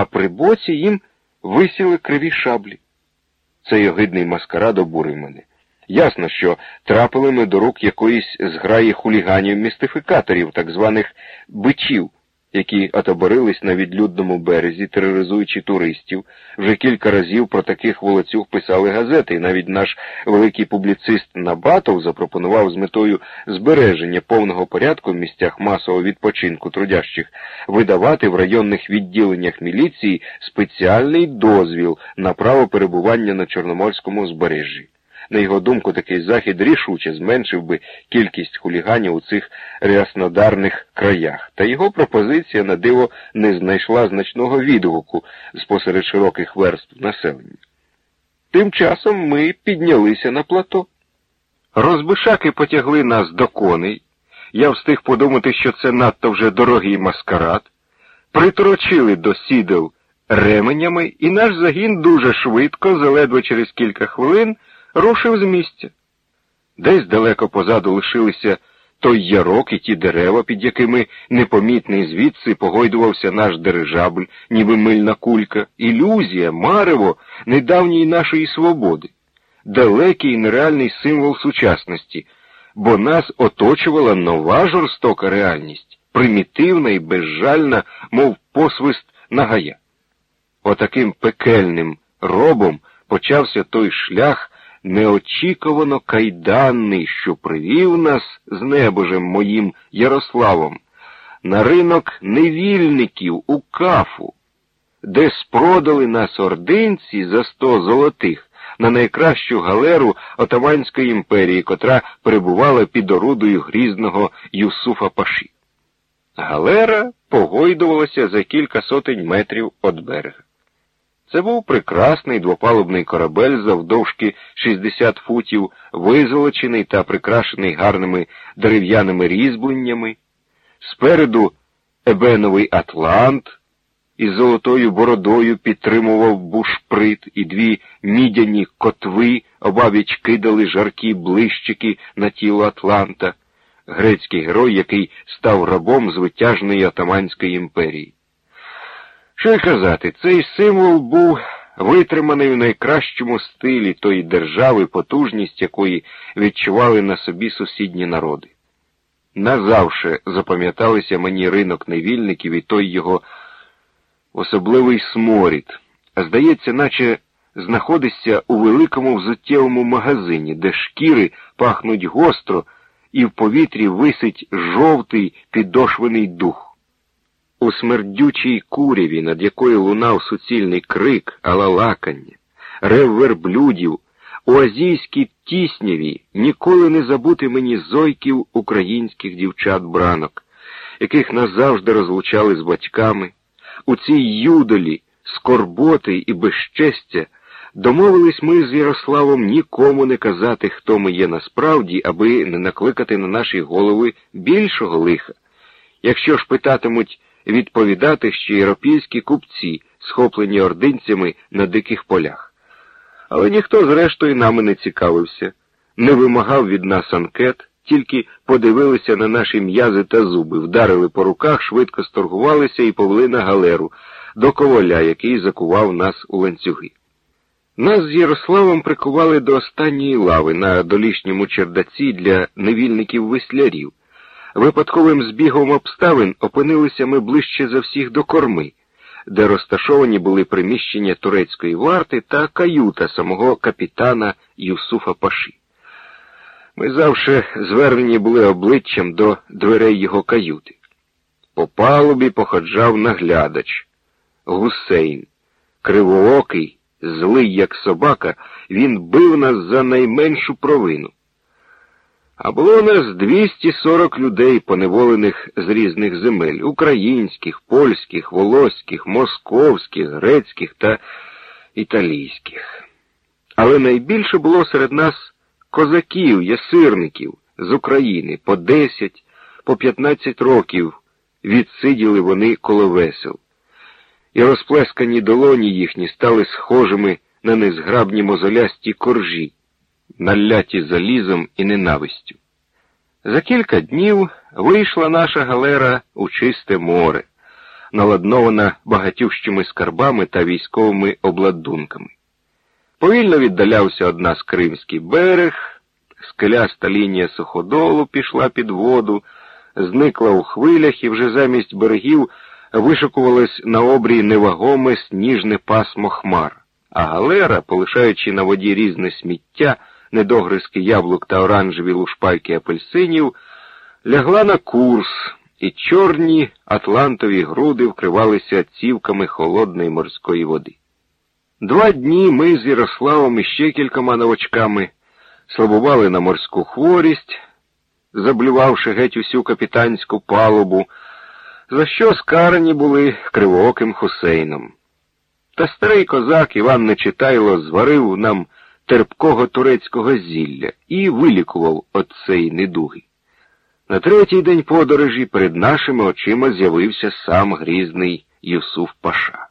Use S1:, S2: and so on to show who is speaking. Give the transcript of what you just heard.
S1: а при боці їм висіли криві шаблі. Цей огидний маскарад обурив мене. Ясно, що трапили ми до рук якоїсь зграї хуліганів-містифікаторів, так званих бичів, які отоборились на відлюдному березі, тероризуючи туристів. Вже кілька разів про таких волоцюг писали газети, і навіть наш великий публіцист Набатов запропонував з метою збереження повного порядку в місцях масового відпочинку трудящих видавати в районних відділеннях міліції спеціальний дозвіл на право перебування на Чорноморському узбережжі. На його думку, такий захід рішуче зменшив би кількість хуліганів у цих ряснодарних краях, та його пропозиція на диво не знайшла значного відгуку спосеред широких верств населення. Тим часом ми піднялися на плато. Розбишаки потягли нас до коней. Я встиг подумати, що це надто вже дорогий маскарад, приторочили до сідел ременями, і наш загін дуже швидко, заледве через кілька хвилин, рушив з місця. Десь далеко позаду лишилися той ярок і ті дерева, під якими непомітний звідси погойдувався наш дирижабль, ніби мильна кулька, ілюзія, марево недавньої нашої свободи, далекий і нереальний символ сучасності, бо нас оточувала нова жорстока реальність, примітивна і безжальна, мов посвист нагая. Отаким пекельним робом почався той шлях неочікувано кайданний, що привів нас з небожем моїм Ярославом на ринок невільників у кафу, де спродали нас ординці за сто золотих на найкращу галеру Отаманської імперії, котра перебувала під орудою грізного Юсуфа Паші. Галера погойдувалася за кілька сотень метрів від берега. Це був прекрасний двопалубний корабель завдовжки 60 футів, визолочений та прикрашений гарними дерев'яними різьбленнями. Спереду ебеновий Атлант із золотою бородою підтримував бушприт, і дві мідяні котви обабіч кидали жаркі блищики на тіло Атланта, грецький герой, який став рабом звитяжної Отаманської імперії. Що й казати, цей символ був витриманий в найкращому стилі тої держави, потужність якої відчували на собі сусідні народи. Назавше запам'яталися мені ринок невільників і той його особливий сморід, а здається, наче знаходишся у великому взуттєвому магазині, де шкіри пахнуть гостро і в повітрі висить жовтий підошвений дух. У смердючій куряві, над якою лунав суцільний крик, алалакання, рев верблюдів, у азійській тісняві ніколи не забути мені зойків українських дівчат-бранок, яких назавжди розлучали з батьками, у цій юдолі, скорботи і безчестя домовились ми з Ярославом нікому не казати, хто ми є насправді, аби не накликати на наші голови більшого лиха. Якщо ж питатимуть, відповідати ще європейські купці, схоплені ординцями на диких полях. Але ніхто, зрештою, нами не цікавився, не вимагав від нас анкет, тільки подивилися на наші м'язи та зуби, вдарили по руках, швидко сторгувалися і повели на галеру до коваля, який закував нас у ланцюги. Нас з Ярославом прикували до останньої лави на долішньому чердаці для невільників веслярів. Випадковим збігом обставин опинилися ми ближче за всіх до корми, де розташовані були приміщення турецької варти та каюта самого капітана Юсуфа Паші. Ми завше звернені були обличчям до дверей його каюти. По палубі походжав наглядач, гусейн, кривоокий, злий, як собака, він бив нас за найменшу провину. А було нас 240 людей, поневолених з різних земель українських, польських, волоських, московських, грецьких та італійських. Але найбільше було серед нас козаків, ясирників з України. По 10, по 15 років відсиділи вони коло весел, і розплескані долоні їхні стали схожими на незграбні мозолясті коржі наляті залізом і ненавистю. За кілька днів вийшла наша галера у чисте море. наладнована багатющими скарбами та військовими обладунками. Повільно віддалявся од нас Кримський берег, скеляста лінія суходолу пішла під воду, зникла у хвилях і вже замість берегів вишикувалось на обрії невагоме сніжне пасмо хмар, а галера, полишаючи на воді різне сміття, недогризки яблук та оранжеві лушпайки апельсинів, лягла на курс, і чорні атлантові груди вкривалися цівками холодної морської води. Два дні ми з Ярославом і ще кількома новачками слабували на морську хворість, заблювавши геть усю капітанську палубу, за що скарані були кривооким хусейном. Та старий козак Іван Нечитайло зварив нам терпкого турецького зілля і вилікував от цієї недуги. На третій день подорожі перед нашими очима з'явився сам грізний Юсуф Паша.